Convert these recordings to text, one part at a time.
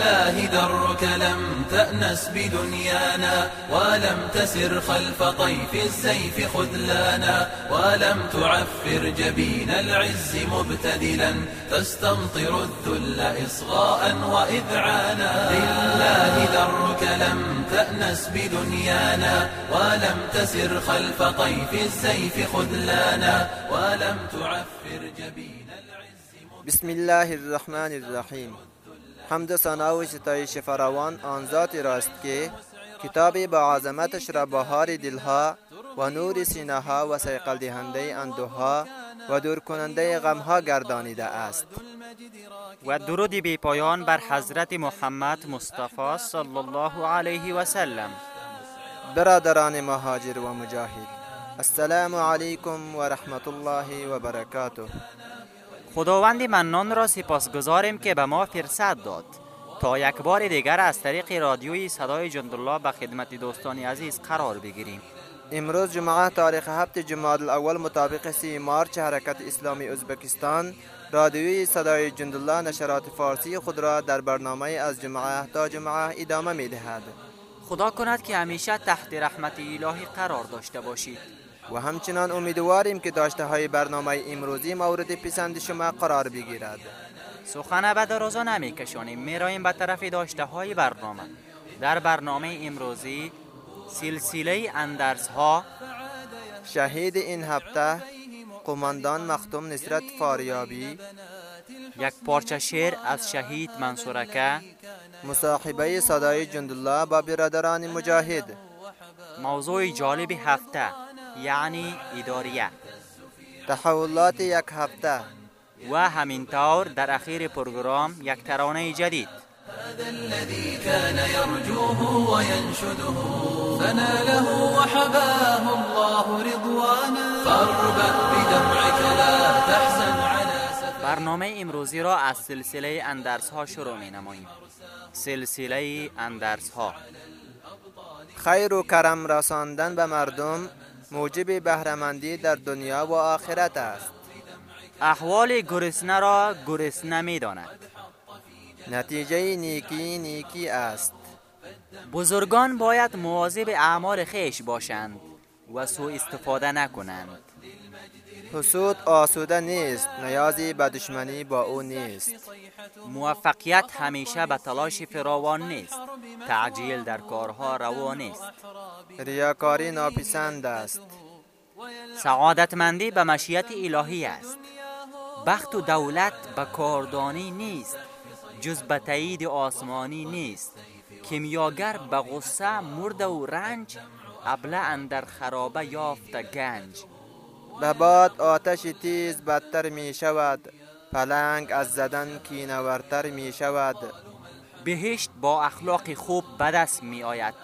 لله درك لم تأنس بدنيانا ولم تسر خلف طيف السيف خذلانا ولم تعفر جبين العز مبتدلا تستمطر الذل إصغاء وإذعانا لله درك لم تأنس بدنيانا ولم تسر خلف طيف السيف خذلانا ولم تعفر جبين العز بسم الله الرحمن الرحیم حمد و ثنا و ستایش فراوان آن ذاتی راست که کتابی با عظمتش را بهار دلها و نور سینه ها و سیقل دهنده اندوها و دور کننده غمها گردانیده است. و درود بی پایان بر حضرت محمد مصطفی صلی الله علیه و سلم. برادران مهاجر و مجاهد السلام علیکم و رحمت الله و برکاته. خداوند منان را سپاسگزاریم که به ما فرصت داد. تا یک بار دیگر از طریق رادیوی صدای جندالله به خدمت دوستان عزیز قرار بگیریم. امروز جمعه تاریخ هفت جماد الاول مطابق سی مارچ حرکت اسلامی ازبکستان رادیوی صدای جندالله نشرات فارسی خود را در برنامه از جمعه تا جمعه ادامه می دهد خدا کند که همیشه تحت رحمت الهی قرار داشته باشید. و همچنان امیدواریم که داشته های برنامه امروزی مورد پسند شما قرار بگیرد. سخن به درازا نمی کشانیم می رایم به طرف داشته های برنامه. در برنامه امروزی سلسله اندرس ها شهید این هفته قماندان مختوم نصرت فاریابی یک پارچه شعر از شهید منصورکه مصاحبه صدای جندالله با برادران مجاهد. موضوع جالب هفته. یعنی اداریه. تحولات یک هفته. و همینطور در اخیر پروگرام یک ترانه جدید. هذا الذي كان يرجوه وينشده فناله وحباه الله رضوانا فاربأ بدمعك لا تحزن على سفر برنامه امروزی را از سلسله اندرس ها شروع می نماییم. سلسله اندرس ها خیر و کرم رساندن به مردم. موجب بهرهمندی در دنیا و آخرت است. احوال گرسنه را گرسنه می داند نتیجه نیکی نیکی است. بزرگان باید مواظب اعمال خیش باشند و سوء استفاده نکنند. حسود آسوده نیست نیازی به دشمنی با او نیست. موفقیت همیشه به تلاش فراوان نیست. تعجیل در کارها روا نیست. ریاکاری ناپسند است. سعادتمندی به مشیت الهی است. بخت و دولت به کاردانی نیست. جز به تایید آسمانی نیست. کیمیاگر به غصه مرد و رنج ابله اندر خرابه یافت گنج. به باد آتش تیز بدتر می شود. پلنگ از زدن کینورتر می شود. بهشت با اخلاق خوب به دست می آید.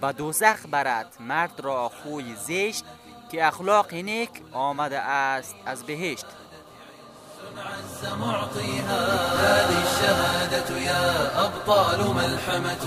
به دوزخ برد مرد را خوی زشت که اخلاق نیک آمده است از بهشت. عز معطيها هذه الشهادة يا أبطال ملحمة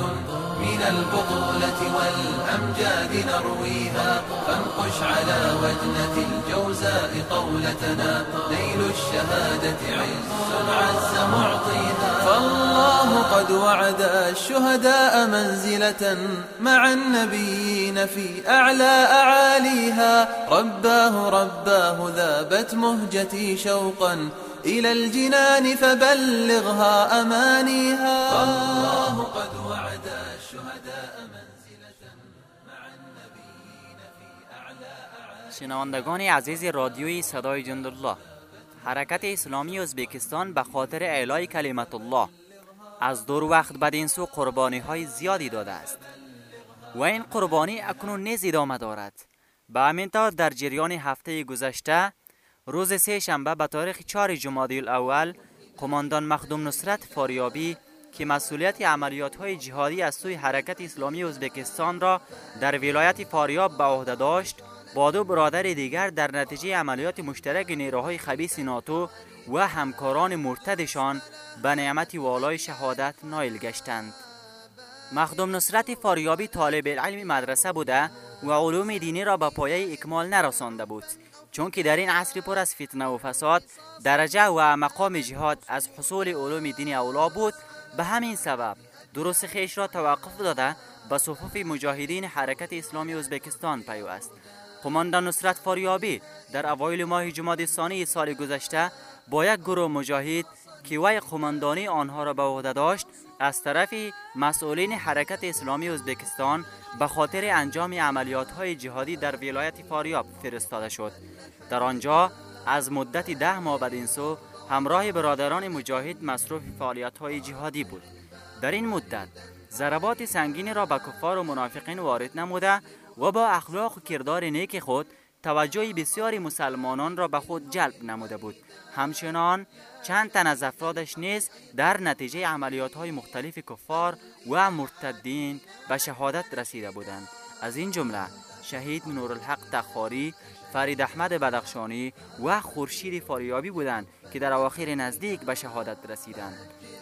من البطولة والأمجاد نرويها فانقش على وجنة الجوزاء قولتنا نيل الشهادة عز عز معطيها فالله قد وعد الشهداء منزلة مع النبيين في أعلى أعاليها. رباه رباه ذابت مهجتي شوقا إلى الجنان فبلغها أمانيها. فالله قد وعد الشهداء شنوندگان عزیز رادیوی صدای جندالله حرکت اسلامی ازبکستان به خاطر اعلای کلمت الله از دور وقت بدین سو قربانی های زیادی داده است. و این قربانی اکنون نیز ادامه دارد. به همین طور در جریان هفته گذشته روز سه شنبه به تاریخ 4 جمادی الاول قماندان مخدوم نصرت فاریابی که مسئولیت عملیات های جهادی از سوی حرکت اسلامی ازبکستان را در ولایت فاریاب به عهده داشت با دو برادر دیگر در نتیجه عملیات مشترک نیروهای خبیث ناتو و همکاران مرتدشان به نعمت والای شهادت نایل گشتند. مخدوم نصرت فاریابی طالب علم مدرسه بوده و علوم دینی را به پایه اکمال نرسانده بود چون که در این عصر پر از فتنه و فساد درجه و مقام جهاد از حصول علوم دینی اولا بود. به همین سبب درست خیش را توقف داده به صفوف مجاهدین حرکت اسلامی ازبکستان پیوست. قماندان نصرت فاریابی در اوایل ماه جمادی ثانی سال گذشته با یک گروه مجاهد که وی قماندانی آنها را به عهده داشت از طرف مسئولین حرکت اسلامی ازبکستان به خاطر انجام عملیات های جهادی در ولایت فاریاب فرستاده شد. در آنجا از مدت ده ماه بدین سو همراه برادران مجاهد مصروف فعالیت های جهادی بود. در این مدت ضربات سنگینی را به کفار و منافقین وارد نموده و با اخلاق و کردار نیک خود توجه بسیاری مسلمانان را به خود جلب نموده بود. همچنان چند تن از افرادش نیز در نتیجه عملیات های مختلف کفار و مرتدین به شهادت رسیده بودند. از این جمله شهید نورالحق تخاری فرید احمد بدخشانی و خورشید فاریابی بودند که در اواخر نزدیک به شهادت رسیدند.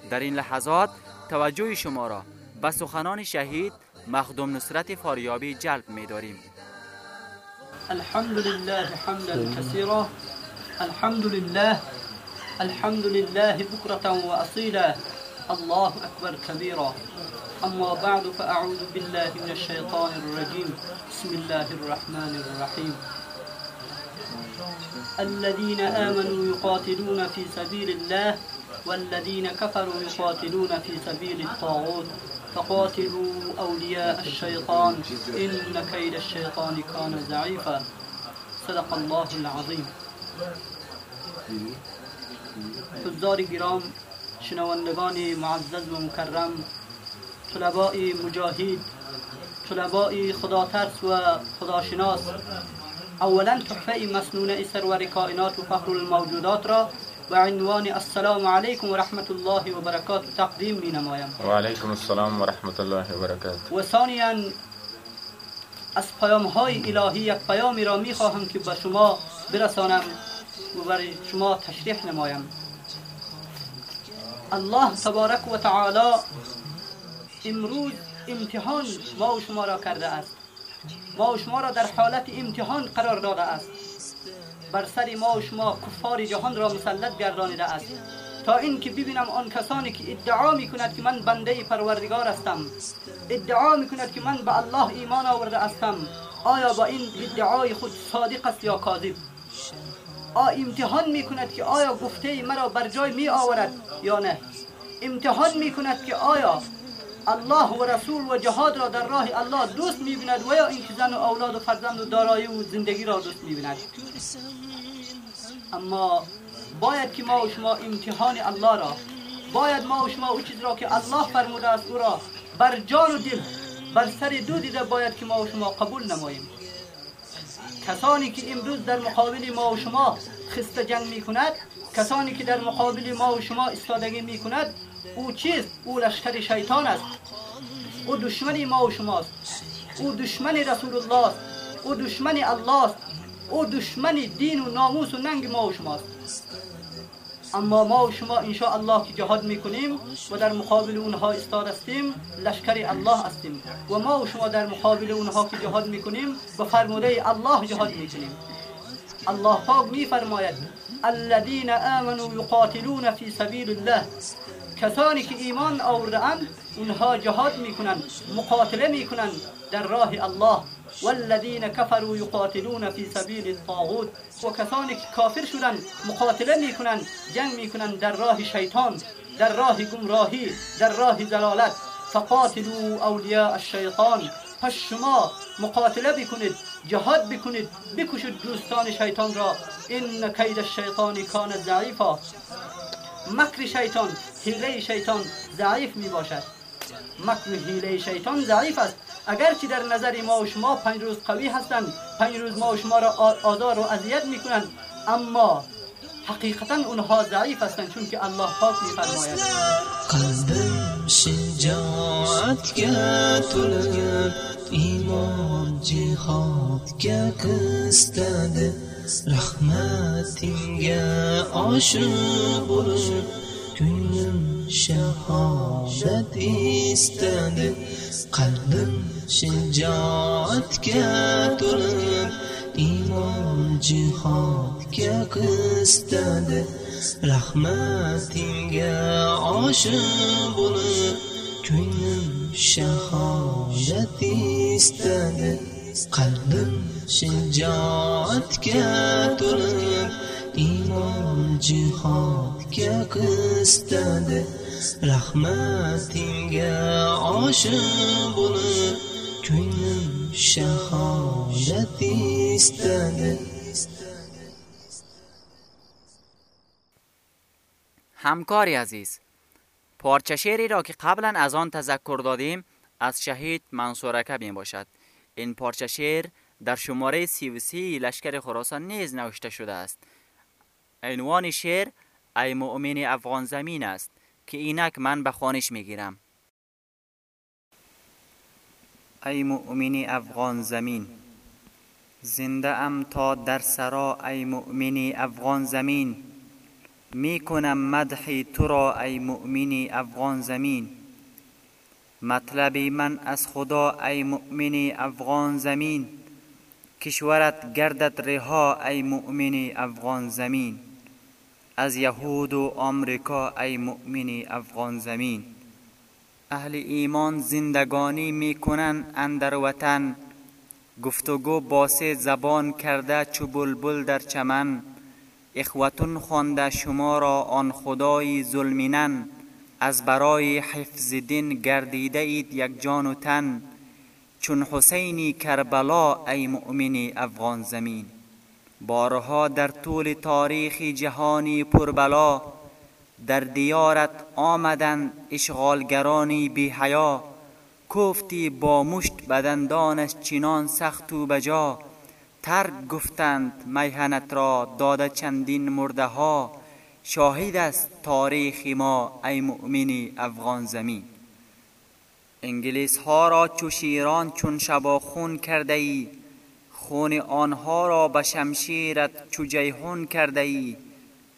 در این لحظات توجه شما را به سخنان شهید مخدوم نصرت فاریابی جلب می داریم الحمد لله حمدا كثيرا. الحمد لله الحمد لله بكرة وأصيلا. الله أكبر كبيرا. أما بعد فأعوذ بالله من الشيطان الرجيم. بسم الله الرحمن الرحيم. الذين آمنوا يقاتلون في سبيل الله والذين كفروا يقاتلون في سبيل الطاغوت فقاتلوا أولياء الشيطان إن كيد الشيطان كان ضعيفا. صدق الله العظيم. حضار گرام شنوندگان معزز و مکرم طلباء مجاهد طلباء خدا ترس و خداشناس اولا تحفه مسنونه سرور کائنات و فخر الموجودات را و عنوان السلام علیکم و رحمت الله و برکات تقدیم می نمایم و علیکم السلام و رحمت الله و برکات و ثانیا از پیام های الهی یک پیامی را می خواهم که به شما برسانم و برای شما تشریح نمایم. الله تبارک و تعالی امروز امتحان ما و شما را کرده است. ما و شما را در حالت امتحان قرار داده است. بر سر ما و شما کفار جهان را مسلط گردانیده است. تا اینکه ببینم آن کسانی که ادعا می کند که من بنده پروردگار هستم. ادعا می کند که من به الله ایمان آورده هستم. آیا با این ادعای خود صادق است یا کاذب؟ امتحان می کند که آیا گفته مرا بر جای می آورد یا نه؟ امتحان می کند که آیا الله و رسول و جهاد را در راه الله دوست می بیند و یا اینکه زن و اولاد و فرزند و دارایی و زندگی را دوست می بیند اما باید که ما و شما امتحان الله را باید ما و شما او چیز را که الله فرموده است او را بر جان و دل بر سر دو دیده باید که ما و شما قبول نماییم. کسانی که امروز در مقابل ما و شما خسته جنگ می کند کسانی که در مقابل ما و شما استادگی می کند او چیست؟ او لشکر شیطان است. او دشمن ما و شماست. او دشمن رسول الله است. او دشمن الله است. او دشمن دین و ناموس و ننگ ما و شماست. اما ما و شما انشاء الله که جهاد می‌کنیم و در مقابل اونها استاد هستیم لشکر الله هستیم. و ما و شما در مقابل اونها که جهاد می‌کنیم به فرموده الله جهاد می‌کنیم. الله پاک میفرماید الذين آمنوا يقاتلون في سبيل الله. کسانی که ایمان آورده اند اونها جهاد میکنند مقاتله میکنند در راه الله. والذین كفروا یقاتلون فی سبیل الطاغوت. و کسانی که کافر مقاتله میکنند جنگ میکنند در راه شیطان در راه گمراهی در راه زلالت. فقاتلوا اولیاء الشیطان. پس شما مقاتله بکنید جهاد بکنید بکشید دوستان شیطان را. این کید الشیطان کان ضعیفا. مکر شیطان حیله شیطان ضعیف می باشد. مکر حیله شیطان ضعیف است. اگرچه در نظر ما و شما پنج روز قوی هستند پنج روز ما و شما را آزار و اذیت می کنند. اما حقیقتا اونها ضعیف هستند چون که الله پاک می jamoatga to'lib iymon jihodga qistadi. Rahmatingga oshib bo'lib ko'nglim shahodat istadi. Qalbim shijoatga to'lib iymon jihodga qistadi. Rahmatingga oshib bo'lib ko'nglim shahodat istadi qalbim shijoatga to'lib iymon jihodga qistadi rahmatingga oshiq bo'lib ko'nglim shahodat istadi hamkori aziz. پارچه شعری را که قبلا از آن تذکر دادیم از شهید منصورکه می باشد این پارچه شعر در شماره سی و سی لشکر خراسان نیز نوشته شده است. عنوان شعر ای مؤمن افغان زمین است که اینک من به خانش می گیرم ای مؤمن افغان زمین زنده ام تا در سرا ای مؤمن افغان زمین. می کنم مدح تو را ای مؤمن افغان زمین. مطلب من از خدا ای مؤمن افغان زمین. کشورت گردد رها ای مؤمن افغان زمین. از یهود و آمریکا ای مؤمن افغان زمین. اهل ایمان زندگانی می کنند اندر وطن. گفتگو با سه زبان کرده چو بلبل در چمن. اخوتون خوانده شما را آن خدای ظلمینن از برای حفظ دین گردیده اید یک جان و تن چون حسینی کربلا ای مؤمن افغان زمین. بارها در طول تاریخ جهانی پربلا در دیارت آمدند اشغالگرانی بی حیا کفتی با مشت بدندانش چنان سخت و بجا. ترک گفتند میهنت را داده چندین مرده ها شاهد است تاریخ ما ای مؤمنی افغان زمین. انگلیس ها را چو شیران چون شباخون کرده ای خون آنها را به شمشیرت چو جیهون کرده ای.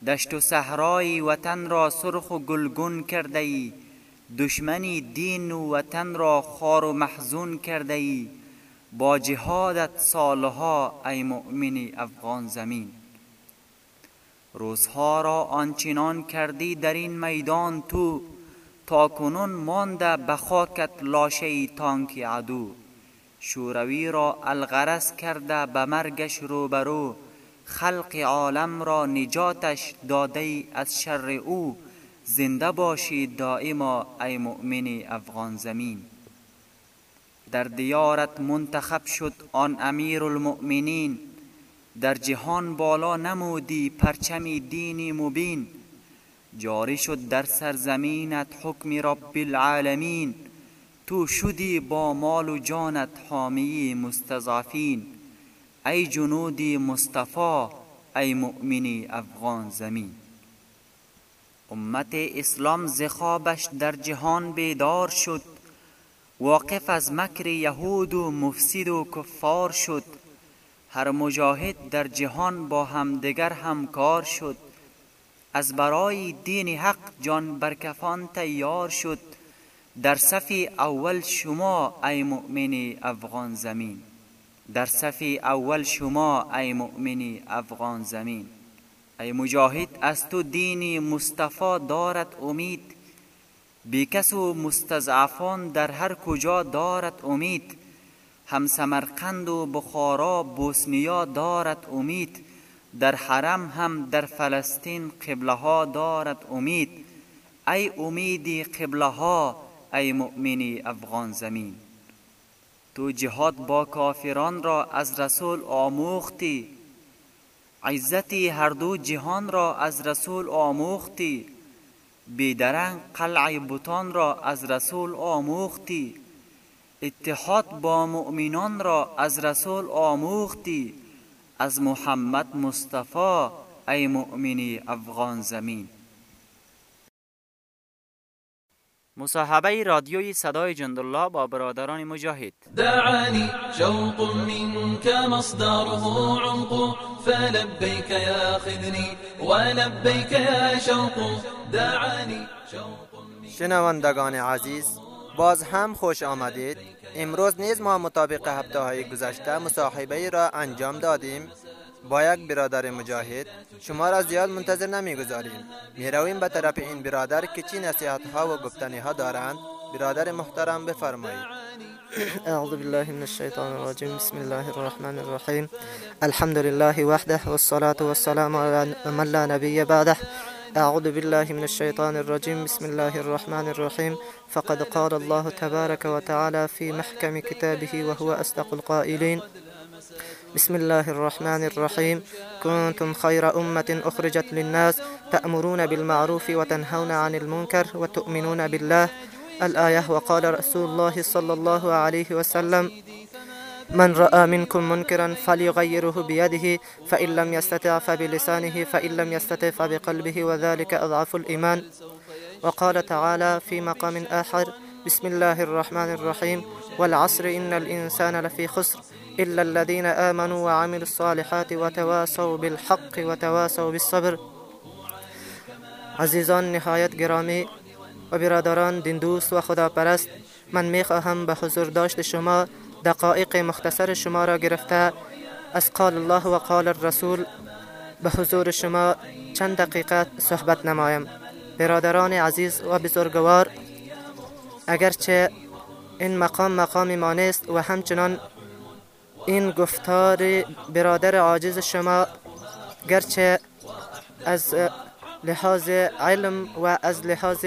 دشت و صحرای وطن را سرخ و گلگون کرده ای. دشمنی دین و وطن را خار و محزون کرده ای. با جهادت سالها ای مؤمن افغان زمین. روزها را آنچنان کردی در این میدان تو تا کنون مانده به خاکت لاشه تانک عدو. شوروی را الغرس کرده به مرگش روبرو خلق عالم را نجاتش داده از شر او. زنده باشید دائما ای مؤمن افغان زمین. در دیارت منتخب شد آن امیر المؤمنین در جهان بالا نمودی پرچمی دینی مبین. جاری شد در سرزمینت حکم رب العالمین. تو شدی با مال و جانت حامی مستضعفین. ای جنودی مصطفی ای مؤمنی افغان زمین. امت اسلام زخابش در جهان بیدار شد. واقف از مکر یهود و مفسد و کفار شد. هر مجاهد در جهان با همدیگر همکار شد. از برای دین حق جان برکفان تیار شد. در صف اول شما ای مؤمن افغان زمین. در صف اول شما ای مؤمن افغان زمین. ای مجاهد از تو دینی مصطفی دارد امید. بیکس و مستضعفان در هر کجا دارد امید. هم سمرقند و بخارا بوسنیا دارد امید. در حرم هم در فلسطین قبله ها دارد امید. ای امیدی قبله ها ای مؤمنی افغان زمین. تو جهاد با کافران را از رسول آموختی. عزتی هر دو جهان را از رسول آموختی. بیدرنگ قلع بوتان را از رسول آموختی. اتحاد با مؤمنان را از رسول آموختی. از محمد مصطفی ای مؤمنی افغان زمین. مصاحبه رادیوی صدای جندالله با برادران مجاهد. دعاني شوق منك مصدره عمق فلبيك يا خذني ولبيك يا شوق دعاني شوق عزیز باز هم خوش آمدید. امروز نیز ما مطابق هفته های گذشته مصاحبه را انجام دادیم. با یک برادر مجاهد شما را زیاد منتظر نمی‌گذاریم. می‌رویم به طرف این برادر که چی نصیحت ها و گفتنی ها دارند. برادر محترم بفرمایید. أعوذ بالله من الشيطان الرجيم. بسم الله الرحمن الرحيم. الحمد لله وحده والصلاة والسلام على من لا نبي بعده. أعوذ بالله من الشيطان الرجيم. بسم الله الرحمن الرحيم. فقد قال الله تبارك وتعالى في محكم كتابه وهو أصدق القائلين. بسم الله الرحمن الرحيم. كنتم خير أمة أخرجت للناس تأمرون بالمعروف وتنهون عن المنكر وتؤمنون بالله. الآية وقال رسول الله صلى الله عليه وسلم من رأى منكم منكرا فليغيره بيده فإن لم يستطع فبلسانه فإن لم يستطع فبقلبه وذلك أضعف الإيمان. وقال تعالى في مقام آخر بسم الله الرحمن الرحيم والعصر إن الإنسان لفي خسر إلا الذين آمنوا وعملوا الصالحات وتواصوا بالحق وتواصوا بالصبر. عزیزان نهایت گرامی و برادران دیندوست و خداپرست من می خواهم به حضور داشت شما دقایق مختصر شما را گرفته از قال الله و قال الرسول به حضور شما چند دقیقه صحبت نمایم. برادران عزیز و بزرگوار اگرچه این مقام مقام ما نیست و همچنان این گفتار برادر عاجز شما گرچه از لحاظ علم و از لحاظ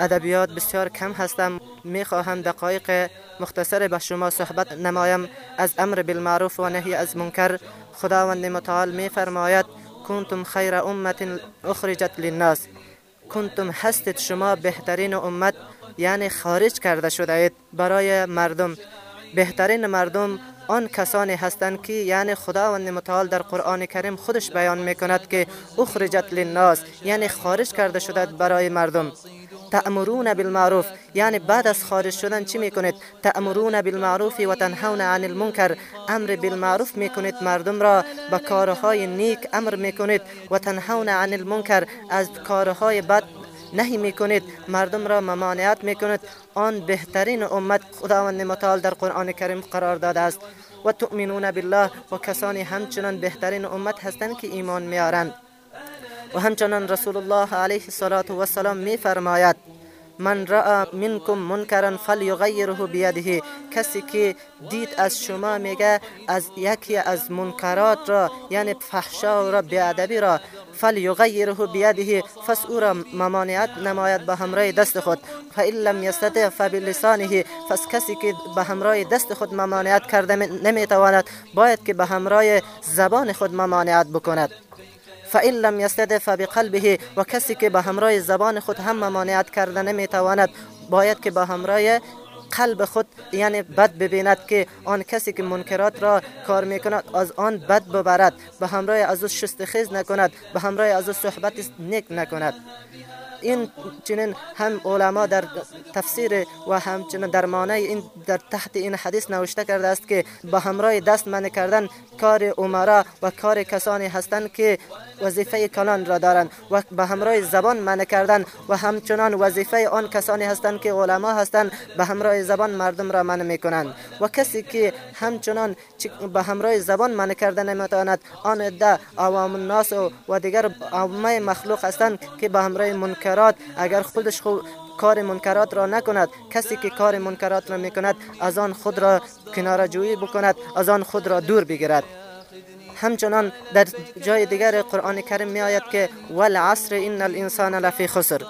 ادبیات بسیار کم هستم. می خواهم دقایق مختصر به شما صحبت نمایم. از امر بالمعروف و نهی از منکر خداوند متعال می فرماید کنتم خیر امت اخرجت للناس. کنتم هستید شما بهترین امت؟ یعنی خارج کرده شده اید برای مردم. بهترین مردم آن کسانی هستند که یعنی خداوند متعال در قرآن کریم خودش بیان می کند که اخرجت للناس. یعنی خارج کرده شده برای مردم. تأمرون بالمعروف یعنی بعد از خارج شدن چی می‌کنید؟ تأمرون بالمعروف و تنهون عن المنکر. امر بالمعروف می‌کنید مردم را به کارهای نیک امر می‌کنید. و تنهون عن المنکر از کارهای بد نهی می‌کنید. مردم را ممانعت می‌کنید. آن بهترین امت خداوند متعال در قرآن کریم قرار داده است. و تؤمنون بالله و کسانی همچنان بهترین امت هستند که ایمان میارند و همچنان رسول الله علیه السلام می فرماید من را منکم منکرا فلیغیره بیده. کسی که دید از شما میگه از یکی از منکرات را یعنی فحشا را بیادبی را فلیغیره بیده فس او را ممانعت نماید به همراه دست خود. فإن لم یستطع فبلسانه فس کسی که به همراه دست خود ممانعت کرده نمی‌تواند باید که به همراه زبان خود ممانعت بکند. فإن لم يستطع فبقلبه و کسی که به همراه زبان خود هم ممانعت کرده نمی‌تواند. باید که به همراه قلب خود یعنی بد ببیند که آن کسی که منکرات را کار می‌کند از آن بد ببرد. به همراه از او شستخیز نکند. به همراه از او صحبت نیک نکند. این چنین هم علما در تفسیر و همچنین در معنی این در تحت این حدیث نوشته کرده است که به همراه دست من کردن کار عمرا و کار کسانی هستند که وظیفه کلان را دارند و به همراه زبان من کردن و همچنان وظیفه آن کسانی هستند که علما هستند به همراه زبان مردم را من می‌کنند. و کسی که همچنان به همراه زبان من کردن نمی‌تواند آن ده عوام الناس و دیگر عوامه مخلوق هستند که به همراه منکرات. اگر خودش خود کار منکرات را نکند کسی که کار منکرات را می‌کند از آن خود را کناره جویی بکند از آن خود را دور بگیرد. همچنان در جای دیگر قرآن کریم می آید که والعصر ان الانسان لفی خسر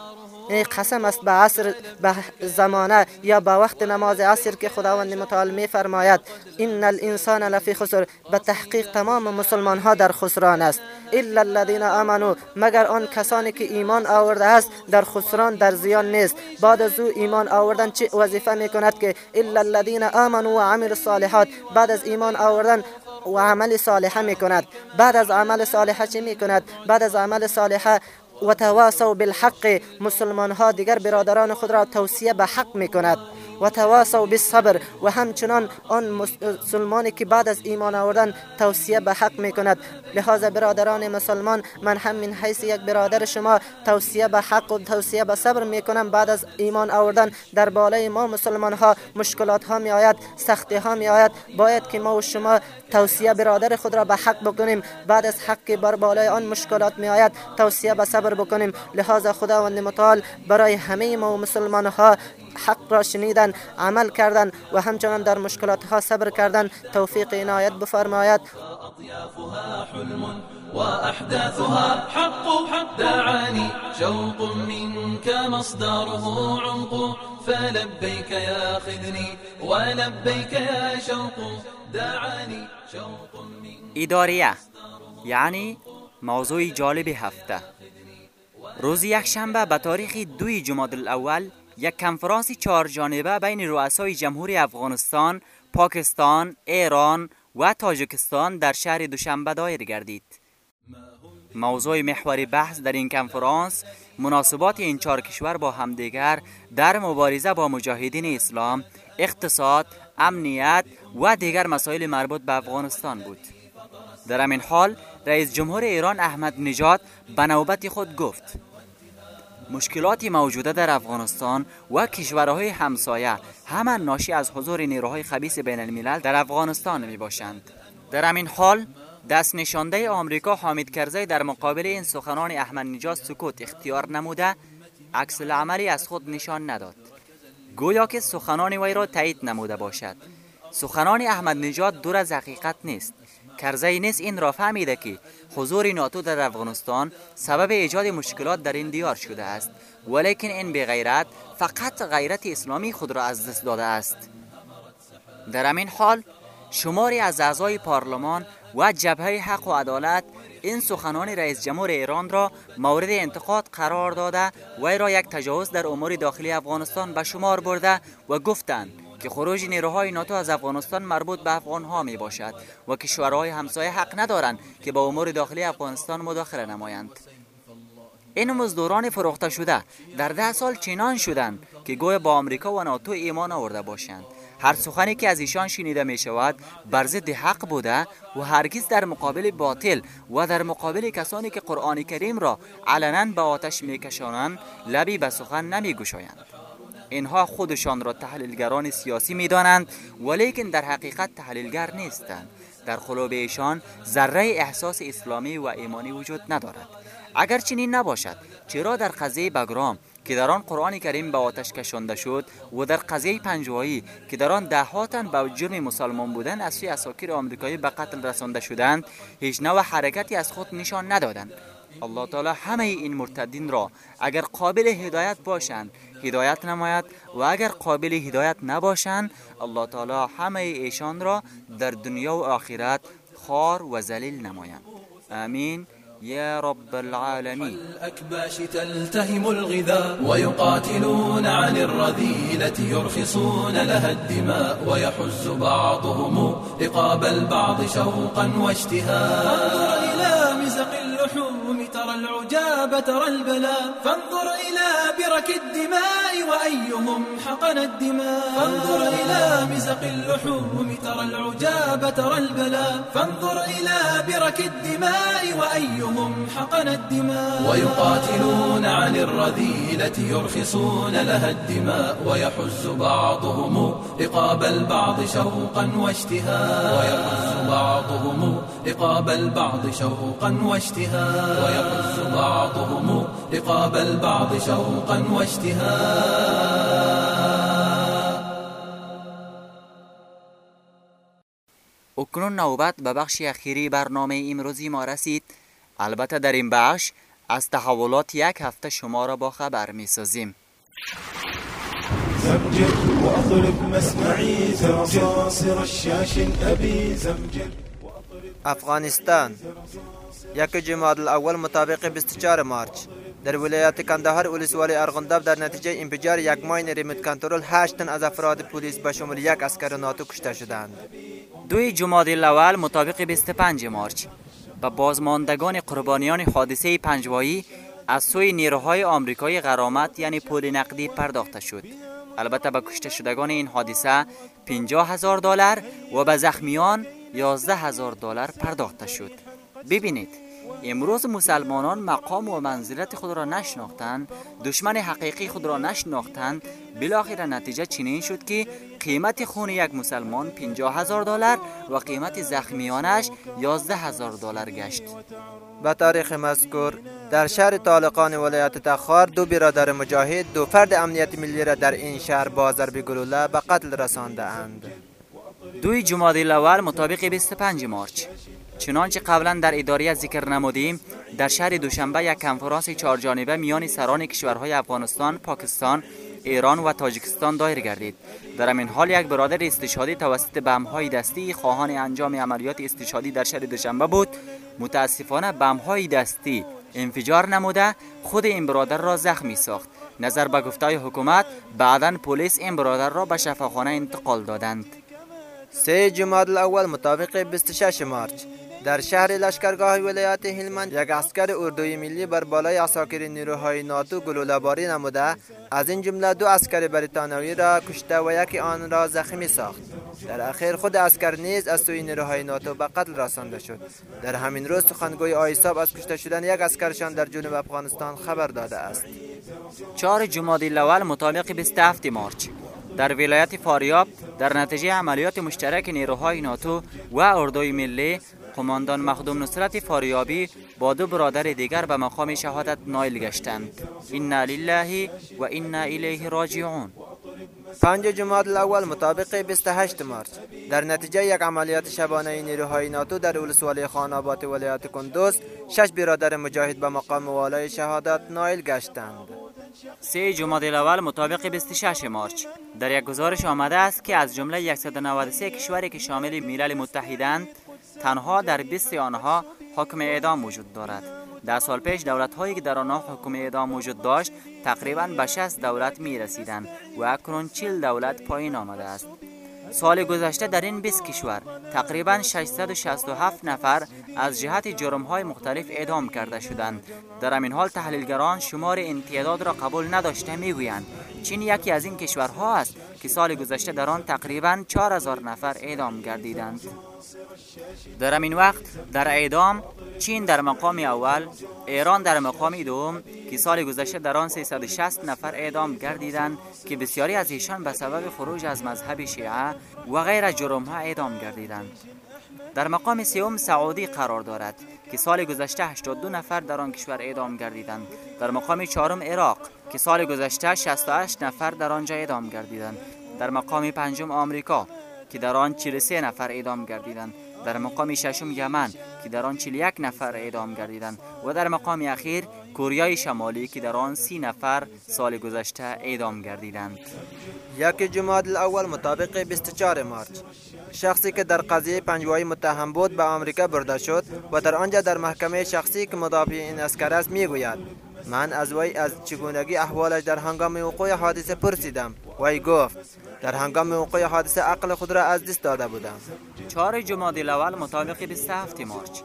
قسم است به عصر به زمانه یا به وقت نماز عصر که خداوند متعال می فرماید ان الانسان لفی خسر به تحقیق تمام مسلمان ها در خسران است. الا الذين امنوا مگر آن کسانی که ایمان آورده است در خسران در زیان نیست. بعد از او ایمان آوردن چه وظیفه می کند که الا الذين امنوا و عملوا الصالحات بعد از ایمان آوردن و عمل صالحه می کند بعد از عمل صالحه چه می کند بعد از عمل صالحه و تواصوا بالحق. مسلمان ها دیگر برادران خود را توصیه به حق می کند و تواسو بالصبر. و همچنان آن مسلمانی که بعد از ایمان آوردن توصیه به حق می کند لحاظ برادران مسلمان من هم من حیث یک برادر شما توصیه به حق و توصیه به صبر می کنم بعد از ایمان آوردن در بالای ما مسلمان ها مشکلات ها می آید سختی ها می آید باید که ما و شما توصیه برادر خود را به حق بکنیم. بعد از حق بر بالای آن مشکلات می آید توصیه به صبر بکنیم. لحاظ خداوند متعال برای همه ما و مسلمان ها حق را شنیدن عمل کردن و همچنان در مشکلات ها صبر کردن. توفیق عنایت بفرماید. أطيافها حلم وأحداثها حق دعاني. شوق منك مصدره عمق. فلبيك يا خذني ولبيك يا شوق. دعاني شوق منك ایداریه یعنی موضوع جالب هفته. روز یک شنبه به تاریخ دوی جماد الأول یک کنفرانس چهار جانبه بین رؤسای جمهوری افغانستان، پاکستان، ایران و تاجکستان در شهر دوشنبه دایر گردید. موضوع محوری بحث در این کنفرانس مناسبات این چهار کشور با همدیگر در مبارزه با مجاهدین اسلام، اقتصاد، امنیت و دیگر مسائل مربوط به افغانستان بود. در همین حال رئیس جمهور ایران احمد نژاد به نوبت خود گفت مشکلاتی موجوده در افغانستان و کشورهای همسایه همان ناشی از حضور نیروهای خبیث بین الملل در افغانستان می باشند در همین حال دست نشانده آمریکا حامد کرزی در مقابل این سخنان احمد نژاد سکوت اختیار نموده عکس العملی از خود نشان نداد. گویا که سخنان وی را تایید نموده باشد. سخنان احمد نژاد دور از حقیقت نیست. کرزی نیز این را فهمیده که حضور ناتو در افغانستان سبب ایجاد مشکلات در این دیار شده است. ولیکن این بغیرت فقط غیرت اسلامی خود را از دست داده است. در همین حال شماری از اعضای پارلمان و جبهه حق و عدالت این سخنان رئیس جمهور ایران را مورد انتقاد قرار داده وی را یک تجاوز در امور داخلی افغانستان به شمار برده و گفتند که خروج نیروهای ناتو از افغانستان مربوط به افغان ها می باشد و کشورهای همسایه حق ندارند که با امور داخلی افغانستان مداخله نمایند. این مزدوران فروخته شده. در ده سال چنان شدند که گویا با آمریکا و ناتو ایمان آورده باشند. هر سخنی که از ایشان شنیده می شود بر ضد حق بوده و هرگز در مقابل باطل و در مقابل کسانی که قرآن کریم را علنا به آتش می کشانند لبی به سخن نمی گشایند اینها خودشان را تحلیلگران سیاسی می دانند ولیکن در حقیقت تحلیلگر نیستند. در قلوب ایشان ذره احساس اسلامی و ایمانی وجود ندارد. اگر چنین نباشد چرا در قضیه بگرام که در آن قرآن کریم به آتش کشانده شد و در قضیه پنجوایی که در آن دهاتن به جرم مسلمان بودن از سوی اساکیر آمریکایی به قتل رسانده شدند هیچ نوع حرکتی از خود نشان ندادند. الله تعالی همه این مرتدین را اگر قابل هدایت باشند هدایت نماید و اگر قابل هدایت نباشند الله تعالی همه ایشان را در دنیا و آخرت خار و ذلیل نمایند. آمین. يا رب العالمين الأكباش تلتهم الغذاء ويقاتلون عن الرذيلة يرخصون لها الدماء ويحز بعضهم رقاب البعض شوقا واشتهاء. العجاب ترى البلاء فانظر إلى برك الدماء وأيهم حقن الدماء. فانظر إلى مزق اللحوم ترى العجاب ترى البلاء فانظر إلى برك الدماء وأيهم حقن الدماء. ويقاتلون عن الرذيلة يرخصون لها الدماء ويحز بعضهم رقاب البعض شوقا واشتهاء. ويحز رقاب البعض شوقا واشتهاء. ويحز بعضهم رقاب البعض شوقا واشتهاء. اکنون نوبت به بخش اخیری برنامه امروزی ما رسید. البته در این بخش از تحولات یک هفته شما را با خبر می سازیم زمجر وأطرب مسمعي زرصاصر الشاش أبي زمجر افغانستان. یک جماد الاول مطابق 24 مارچ. در ولایت کندهار ولسوالی ارغنداب در نتیجه انفجار یک ماین ریموت کنترل 8 تن از افراد پلیس به شمول یک اسکر ناتو کشته شدند. دوی جمادی الاول مطابق 25 مارچ. به بازماندگان قربانیان حادثه پنجوایی از سوی نیروهای آمریکایی غرامت یعنی پول نقدی پرداخته شد. البته به کشته شدگان این حادثه 50 هزار دلار و به زخمیان 11 هزار دلار پرداخته شد. ببینید امروز مسلمانان مقام و منزلت خود را نشناختند دشمن حقیقی خود را نشناختند. بالاخره نتیجه چنین شد که قیمت خون یک مسلمان 50 هزار دلار و قیمت زخمیانش 11 هزار دلار گشت. به تاریخ مذکور در شهر طالقان ولایت تخار دو برادر مجاهد دو فرد امنیت ملی را در این شهر با ضرب گلوله به قتل رسانده اند. دوی جمادی الاول مطابق 25 مارچ. چنانچه قبلا در اداره ذکر نمودیم در شهر دوشنبه یک کنفرانس چهار جانبه میان سران کشورهای افغانستان، پاکستان، ایران و تاجیکستان دایر گردید. در همین حال یک برادر استشهادی توسط بمهای دستی خواهان انجام عملیات استشهادی در شهر دوشنبه بود. متاسفانه بمهای دستی انفجار نموده خود این برادر را زخمی ساخت. نظر به گفته حکومت بعدا پلیس این برادر را به شفاخانه انتقال دادند. سه جماد الاول مطابق 26 مارچ در شهر لشکرگاه ولایت هلمند یک اسکر اردوی ملی بر بالای اساکر نیروهای ناتو گلوله باری نموده از این جمله دو اسکر بریتانیایی را کشته و یکی آن را زخمی ساخت. در اخیر خود اسکر نیز از سوی نیروهای ناتو به قتل رسانده شد. در همین روز سخنگوی آیساب از کشته شدن یک اسکرشان در جنوب افغانستان خبر داده است. چهار جمادی الاول مطابق 27 مارچ. در ولایت فاریاب در نتیجه عملیات مشترک نیروهای ناتو و اردوی ملی قماندان مخدوم نصرت فاریابی با دو برادر دیگر به مقام شهادت نایل گشتند. انا لله و انا الیه راجعون. پنج جماد الاول مطابق 28 مارچ. در نتیجه یک عملیات شبانه نیروهای ناتو در ولسوالی خان آباد ولایت کندوز شش برادر مجاهد به مقام والای شهادت نایل گشتند. سه جمادی الاول مطابق 26 مارچ. در یک گزارش آمده است که از جمله 193 کشوری که شامل ملل متحدند تنها در 20 آنها حکم اعدام وجود دارد. در سال پیش دولت هایی که در آنها حکم اعدام وجود داشت تقریبا به 60 دولت می رسیدند و اکنون 40 دولت پایین آمده است. سال گذشته در این 20 کشور تقریبا 667 نفر از جهت جرم های مختلف اعدام کرده شدند. در همین حال تحلیلگران شمار این تعداد را قبول نداشته می‌گویند. چین یکی از این کشورها است که سال گذشته در آن تقریبا 4000 نفر اعدام گردیدند. در همین وقت در اعدام چین در مقام اول ایران در مقام دوم که سال گذشته در آن 360 نفر اعدام گردیدند که بسیاری از ایشان به سبب خروج از مذهب شیعه و غیر جرم ها اعدام گردیدند. در مقام سوم سعودی قرار دارد که سال گذشته 82 نفر در آن کشور اعدام گردیدند. در مقام چهارم عراق که سال گذشته 68 نفر در آنجا اعدام گردیدند. در مقام پنجم آمریکا که در آن 43 نفر اعدام گردیدند. در مقام ششم یمن که در آن 41 نفر اعدام گردیدند و در مقام اخیر کوریای شمالی که در آن 30 نفر سال گذشته اعدام گردیدند. یک جماد الاول مطابق 24 مارچ. شخصی که در قضیه پنجوایی متهم بود به آمریکا برده شد و در آنجا در محکمه شخصی که مدافع این اسکر است می‌گوید من از وی از چگونگی احوالش در هنگام وقوع حادثه پرسیدم. وی گفت در هنگام وقوع حادثه عقل خود را از دست داده بودم. چهار جمادی الاول مطابق 27 مارچ.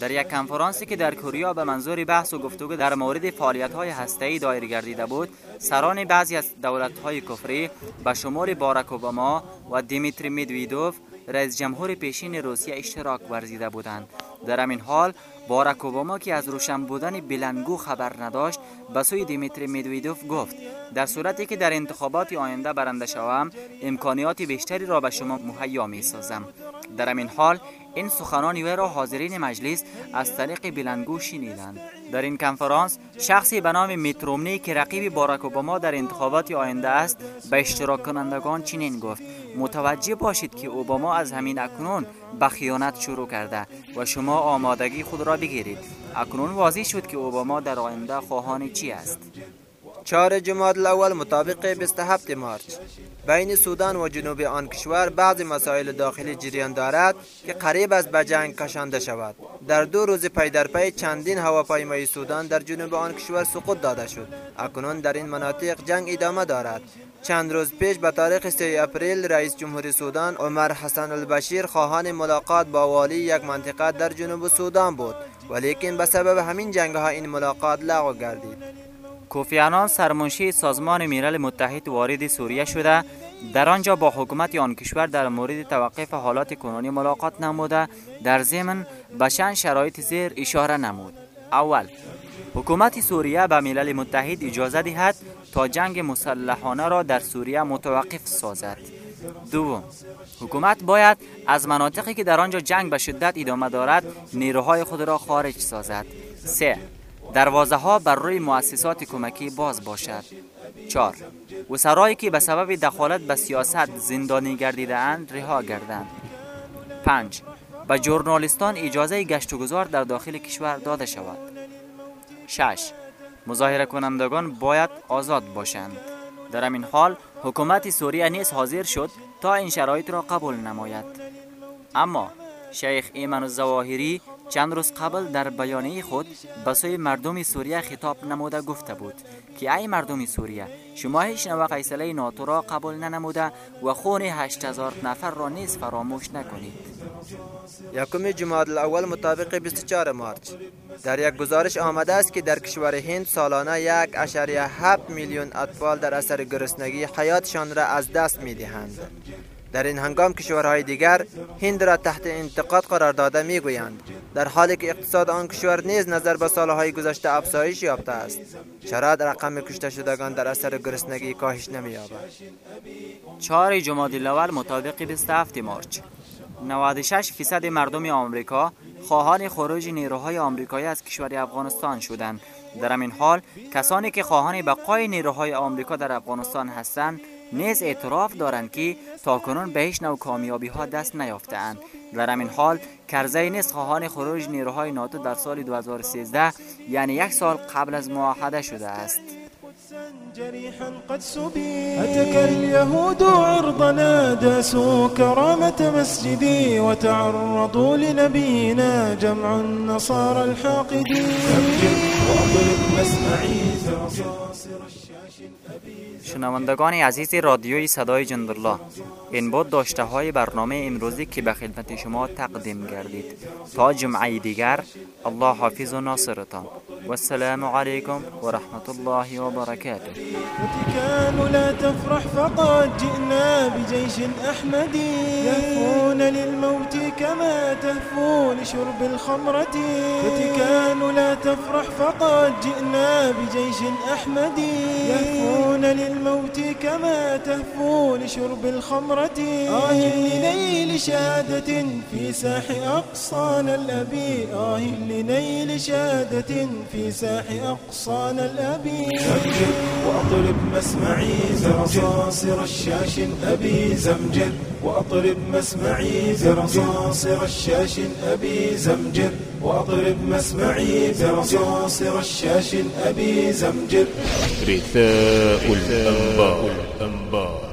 در یک کنفرانسی که در کوریا به منظور بحث و گفتگو در مورد فعالیت های هسته‌ای دایر گردیده بود سران بعضی از دولت های کفری به شمار باراک اوباما و دیمیتری میدویدوف رئیس جمهور پیشین روسیه اشتراک ورزیده بودند. در همین حال باراک اوباما که از روشن بودن بلنگو خبر نداشت به سوی دیمیتری میدویدوف گفت در صورتی که در انتخابات آینده برنده شوم امکانیات بیشتری را به شما مهیا می سازم در همین حال این سخنان وی را حاضرین مجلس از طریق بلنگو شنیدند. در این کنفرانس شخصی به نام میترومنی که رقیب باراک اوباما در انتخابات آینده است به اشتراک کنندگان چنین گفت متوجه باشید که اوباما از همین اکنون به خیانت شروع کرده و شما آمادگی خود را بگیرید. اکنون واضح شد که اوباما در آینده خواهان چی است. چهار جماد الاول مطابق 27 مارچ. بین سودان و جنوب آن کشور بعض مسائل داخلی جریان دارد که قریب است به جنگ کشانده شود. در دو روز پی در پی چندین هواپیمای سودان در جنوب آن کشور سقوط داده شد. اکنون در این مناطق جنگ ادامه دارد. چند روز پیش به تاریخ 3 اپریل رئیس جمهور سودان عمر حسن البشیر خواهان ملاقات با والی یک منطقه در جنوب سودان بود. ولیکن به سبب همین جنگ ها این ملاقات لغو گردید. کوفیانان سرمنشی سازمان ملل متحد وارد سوریه شده. در آنجا با حکومت آن کشور در مورد توقف حالات کنونی ملاقات نموده. در ضمن به چند شرایط زیر اشاره نمود. اول حکومت سوریه به ملل متحد اجازه دهد تا جنگ مسلحانه را در سوریه متوقف سازد. دوم حکومت باید از مناطقی که در آنجا جنگ به شدت ادامه دارد نیروهای خود را خارج سازد. سه دروازه ها بر روی مؤسسات کمکی باز باشد. چهار وسرایی که به سبب دخالت به سیاست زندانی گردیده اند رها گردند. پنج به جورنالیستان اجازه گشت و گذار در داخل کشور داده شود. شش مظاهره کنندگان باید آزاد باشند. در همین حال حکومت سوریه نیز حاضر شد تا این شرایط را قبول نماید. اما شیخ ایمن الزواهری چند روز قبل در بیانیه خود به سوی مردم سوریه خطاب نموده گفته بود که ای مردم سوریه شما هیچ نوع قیصله ناتو را قبول ننموده و خون 8000 نفر را نیز فراموش نکنید یکم جمادی الاول مطابق 24 مارچ در یک گزارش آمده است که در کشور هند سالانه یک اشاریه 7 میلیون اطفال در اثر گرسنگی حیاتشان را از دست می دهند. در این هنگام کشورهای دیگر هند را تحت انتقاد قرار داده می گویند در حالی که اقتصاد آن کشور نیز نظر به سالهای گذشته افزایش یافته است چرا رقم کشته شدگان در اثر گرسنگی کاهش نمی یابد 4 جمادی الاول مطابق 27 مارچ 96 فیصد مردم آمریکا خواهان خروج نیروهای آمریکایی از کشور افغانستان شدند در همین حال کسانی که خواهان بقای نیروهای آمریکا در افغانستان هستند نیز اعتراف دارند که تاکنون به هیچ نوع کامیابی ها دست نیافتهاند. در همین حال کرزی نیز خواهان خروج نیروهای ناتو در سال 2013 یعنی یک سال قبل از معاهده شده است. جريحا قد سبي أتك اليهود عرضنا داسوا كرامة مسجدي وتعرضوا لنبينا جمع النصارى الحاقدين. واضرب مسمعي زرصاصر الشاش شنوندگان عزیز رادیوی صدای جندالله این بود داشته های برنامه امروزی که به خدمت شما تقدیم گردید. تا جمعه دیگر الله حافظ و ناصرتان. و السلام علیکم و رحمت الله و برکاته لا تفرح فقد جئنا بجيش أحمدي. يهفون للموت كما تهفو لشرب الخمرة. وتكان لا تفرح فقد جئنا بجيش أحمدي يهفون للموت كما تهفو لشرب الخمرة. آه. لنيل شهادة في ساح أقصانا الأبي آه. لنيل شهادة في ساح أقصانا الأبي زمجر وأطرب مسمعي زرصاصر الشاش أبي زمجر وأطرب مسمعي زرصاصر برصاص رشاش أبي زمجر وأضرب مسمعي برصاص رشاش أبي زمجر. رثاء الأنبار